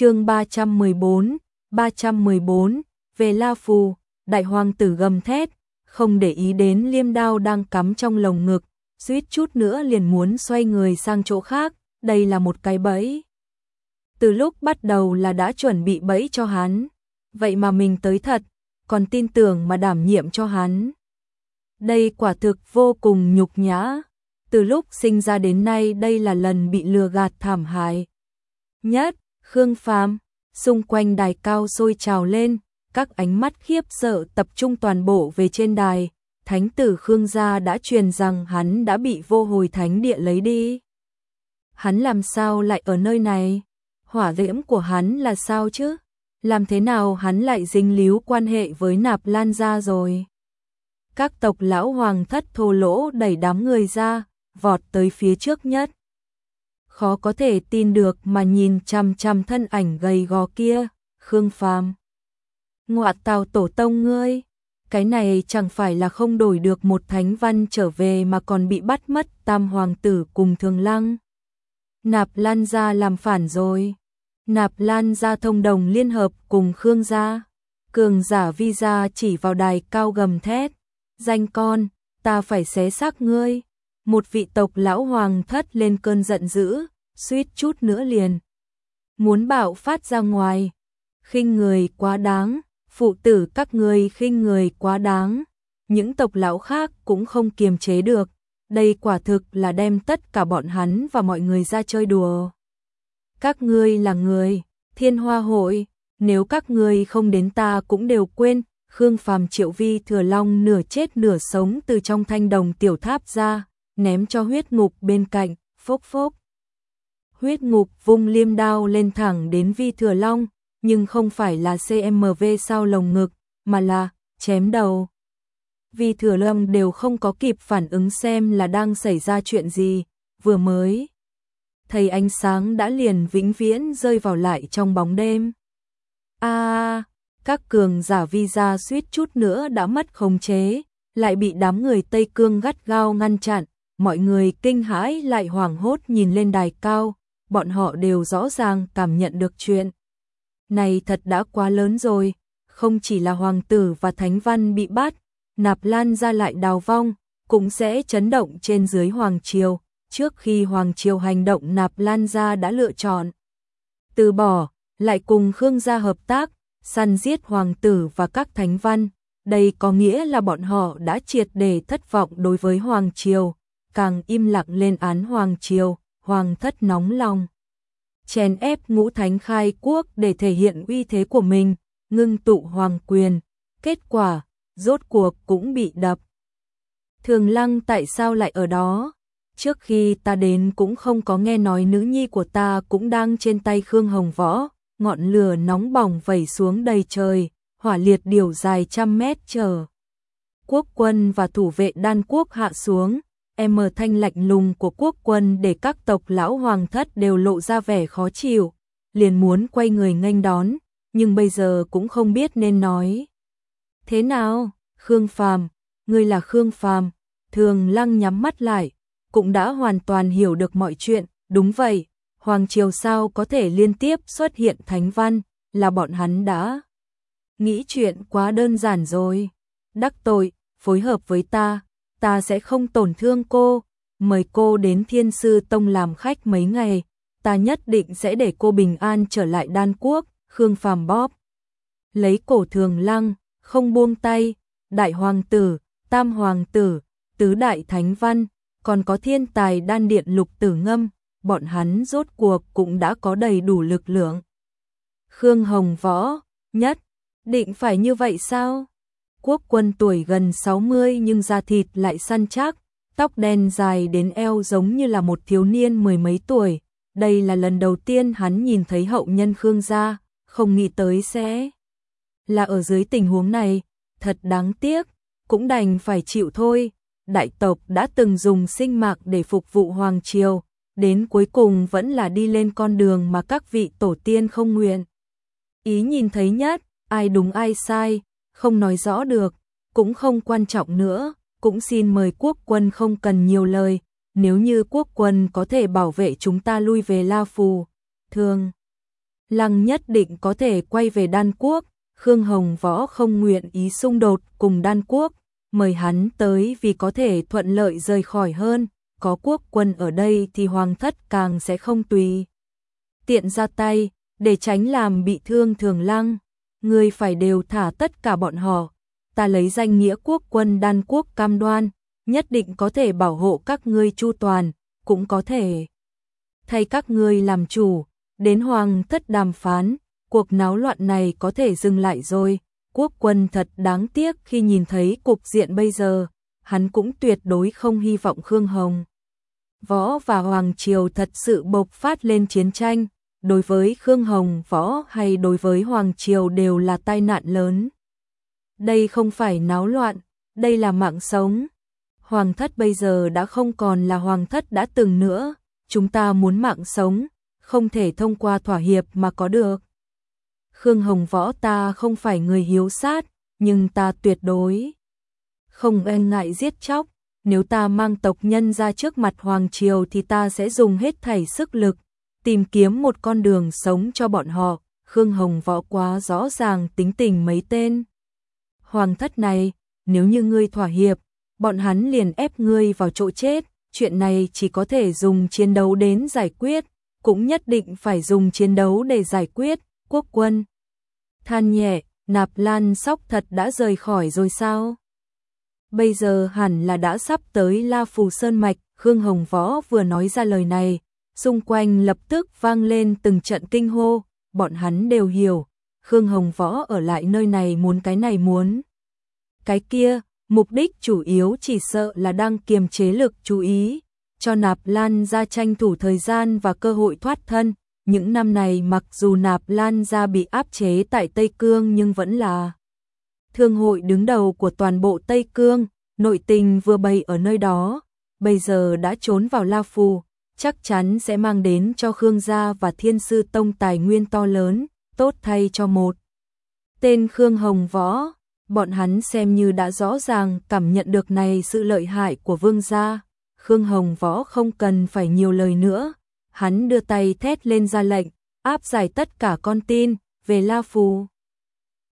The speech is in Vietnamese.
chương 314, 314, về La Phù, đại hoàng tử gầm thét, không để ý đến liêm đao đang cắm trong lồng ngực, suýt chút nữa liền muốn xoay người sang chỗ khác, đây là một cái bẫy. Từ lúc bắt đầu là đã chuẩn bị bẫy cho hắn, vậy mà mình tới thật, còn tin tưởng mà đảm nhiệm cho hắn. Đây quả thực vô cùng nhục nhã, từ lúc sinh ra đến nay đây là lần bị lừa gạt thảm hại. Nhất, Khương Phàm, xung quanh đài cao sôi trào lên, các ánh mắt khiếp sợ tập trung toàn bộ về trên đài. Thánh tử Khương gia đã truyền rằng hắn đã bị vô hồi thánh địa lấy đi. Hắn làm sao lại ở nơi này? Hỏa diễm của hắn là sao chứ? Làm thế nào hắn lại dính líu quan hệ với nạp lan gia rồi? Các tộc lão hoàng thất thô lỗ đẩy đám người ra, vọt tới phía trước nhất khó có thể tin được mà nhìn chằm chằm thân ảnh gầy gò kia, Khương Phàm. Ngọa tào tổ tông ngươi, cái này chẳng phải là không đổi được một thánh văn trở về mà còn bị bắt mất tam hoàng tử cùng thường lăng. Nạp Lan gia làm phản rồi. Nạp Lan gia thông đồng liên hợp cùng Khương gia. Cường giả vi gia chỉ vào đài cao gầm thét. Danh con, ta phải xé xác ngươi một vị tộc lão hoàng thất lên cơn giận dữ, suýt chút nữa liền. Muốn bạo phát ra ngoài, khinh người quá đáng, phụ tử các người khinh người quá đáng, những tộc lão khác cũng không kiềm chế được, đây quả thực là đem tất cả bọn hắn và mọi người ra chơi đùa. Các ngươi là người, thiên hoa hội, nếu các ngươi không đến ta cũng đều quên, Khương Phàm Triệu Vi thừa long nửa chết nửa sống từ trong thanh đồng tiểu tháp ra, ném cho huyết ngục bên cạnh, phốc phốc. Huyết ngục vung liêm đao lên thẳng đến vi thừa long, nhưng không phải là CMV sau lồng ngực, mà là chém đầu. Vi thừa long đều không có kịp phản ứng xem là đang xảy ra chuyện gì, vừa mới. Thầy ánh sáng đã liền vĩnh viễn rơi vào lại trong bóng đêm. a các cường giả vi ra suýt chút nữa đã mất khống chế, lại bị đám người Tây Cương gắt gao ngăn chặn, mọi người kinh hãi lại hoảng hốt nhìn lên đài cao, bọn họ đều rõ ràng cảm nhận được chuyện. Này thật đã quá lớn rồi, không chỉ là hoàng tử và thánh văn bị bắt, nạp lan ra lại đào vong, cũng sẽ chấn động trên dưới hoàng triều, trước khi hoàng triều hành động nạp lan ra đã lựa chọn. Từ bỏ, lại cùng Khương gia hợp tác, săn giết hoàng tử và các thánh văn, đây có nghĩa là bọn họ đã triệt để thất vọng đối với hoàng triều, càng im lặng lên án hoàng triều, hoàng thất nóng lòng. Chèn ép ngũ thánh khai quốc để thể hiện uy thế của mình, ngưng tụ hoàng quyền, kết quả, rốt cuộc cũng bị đập. Thường lăng tại sao lại ở đó? Trước khi ta đến cũng không có nghe nói nữ nhi của ta cũng đang trên tay Khương Hồng Võ, ngọn lửa nóng bỏng vẩy xuống đầy trời, hỏa liệt điều dài trăm mét chờ. Quốc quân và thủ vệ đan quốc hạ xuống, M thanh lạnh lùng của quốc quân để các tộc lão hoàng thất đều lộ ra vẻ khó chịu, liền muốn quay người nghênh đón, nhưng bây giờ cũng không biết nên nói. Thế nào, Khương Phàm, ngươi là Khương Phàm, thường lăng nhắm mắt lại, cũng đã hoàn toàn hiểu được mọi chuyện, đúng vậy, Hoàng Triều sao có thể liên tiếp xuất hiện thánh văn, là bọn hắn đã nghĩ chuyện quá đơn giản rồi. Đắc tội, phối hợp với ta, ta sẽ không tổn thương cô, mời cô đến Thiên Sư Tông làm khách mấy ngày, ta nhất định sẽ để cô bình an trở lại đan quốc, Khương Phàm bóp. Lấy cổ thường lăng, không buông tay, đại hoàng tử, tam hoàng tử, tứ đại thánh văn, còn có thiên tài đan điện lục tử ngâm, bọn hắn rốt cuộc cũng đã có đầy đủ lực lượng. Khương Hồng Võ, nhất, định phải như vậy sao? Quốc quân tuổi gần 60 nhưng da thịt lại săn chắc, tóc đen dài đến eo giống như là một thiếu niên mười mấy tuổi. Đây là lần đầu tiên hắn nhìn thấy hậu nhân Khương gia, không nghĩ tới sẽ là ở dưới tình huống này, thật đáng tiếc, cũng đành phải chịu thôi. Đại tộc đã từng dùng sinh mạc để phục vụ hoàng triều, đến cuối cùng vẫn là đi lên con đường mà các vị tổ tiên không nguyện. Ý nhìn thấy nhất, ai đúng ai sai, không nói rõ được, cũng không quan trọng nữa, cũng xin mời quốc quân không cần nhiều lời, nếu như quốc quân có thể bảo vệ chúng ta lui về La Phù, thương. Lăng nhất định có thể quay về đan quốc, Khương Hồng Võ không nguyện ý xung đột cùng đan quốc, mời hắn tới vì có thể thuận lợi rời khỏi hơn, có quốc quân ở đây thì hoàng thất càng sẽ không tùy. Tiện ra tay, để tránh làm bị thương thường lăng, người phải đều thả tất cả bọn họ, ta lấy danh nghĩa quốc quân đan quốc cam đoan, nhất định có thể bảo hộ các ngươi chu toàn, cũng có thể thay các ngươi làm chủ, đến hoàng thất đàm phán, cuộc náo loạn này có thể dừng lại rồi. Quốc quân thật đáng tiếc khi nhìn thấy cục diện bây giờ, hắn cũng tuyệt đối không hy vọng Khương Hồng. Võ và Hoàng Triều thật sự bộc phát lên chiến tranh, đối với Khương Hồng Võ hay đối với Hoàng Triều đều là tai nạn lớn. Đây không phải náo loạn, đây là mạng sống. Hoàng thất bây giờ đã không còn là hoàng thất đã từng nữa, chúng ta muốn mạng sống, không thể thông qua thỏa hiệp mà có được. Khương Hồng Võ ta không phải người hiếu sát, nhưng ta tuyệt đối không e ngại giết chóc, nếu ta mang tộc nhân ra trước mặt Hoàng Triều thì ta sẽ dùng hết thảy sức lực, tìm kiếm một con đường sống cho bọn họ. Khương Hồng Võ quá rõ ràng tính tình mấy tên. Hoàng thất này, nếu như ngươi thỏa hiệp, bọn hắn liền ép ngươi vào chỗ chết, chuyện này chỉ có thể dùng chiến đấu đến giải quyết, cũng nhất định phải dùng chiến đấu để giải quyết, quốc quân. Than nhẹ, nạp lan sóc thật đã rời khỏi rồi sao? Bây giờ hẳn là đã sắp tới La Phù Sơn Mạch, Khương Hồng Võ vừa nói ra lời này, xung quanh lập tức vang lên từng trận kinh hô, bọn hắn đều hiểu, Khương Hồng Võ ở lại nơi này muốn cái này muốn. Cái kia, mục đích chủ yếu chỉ sợ là đang kiềm chế lực chú ý, cho Nạp Lan ra tranh thủ thời gian và cơ hội thoát thân. Những năm này mặc dù Nạp Lan ra bị áp chế tại Tây Cương nhưng vẫn là thương hội đứng đầu của toàn bộ Tây Cương, nội tình vừa bày ở nơi đó, bây giờ đã trốn vào La Phù, chắc chắn sẽ mang đến cho Khương gia và Thiên Sư Tông tài nguyên to lớn, tốt thay cho một. Tên Khương Hồng Võ, bọn hắn xem như đã rõ ràng cảm nhận được này sự lợi hại của vương gia. Khương Hồng Võ không cần phải nhiều lời nữa, hắn đưa tay thét lên ra lệnh, áp giải tất cả con tin về La Phù.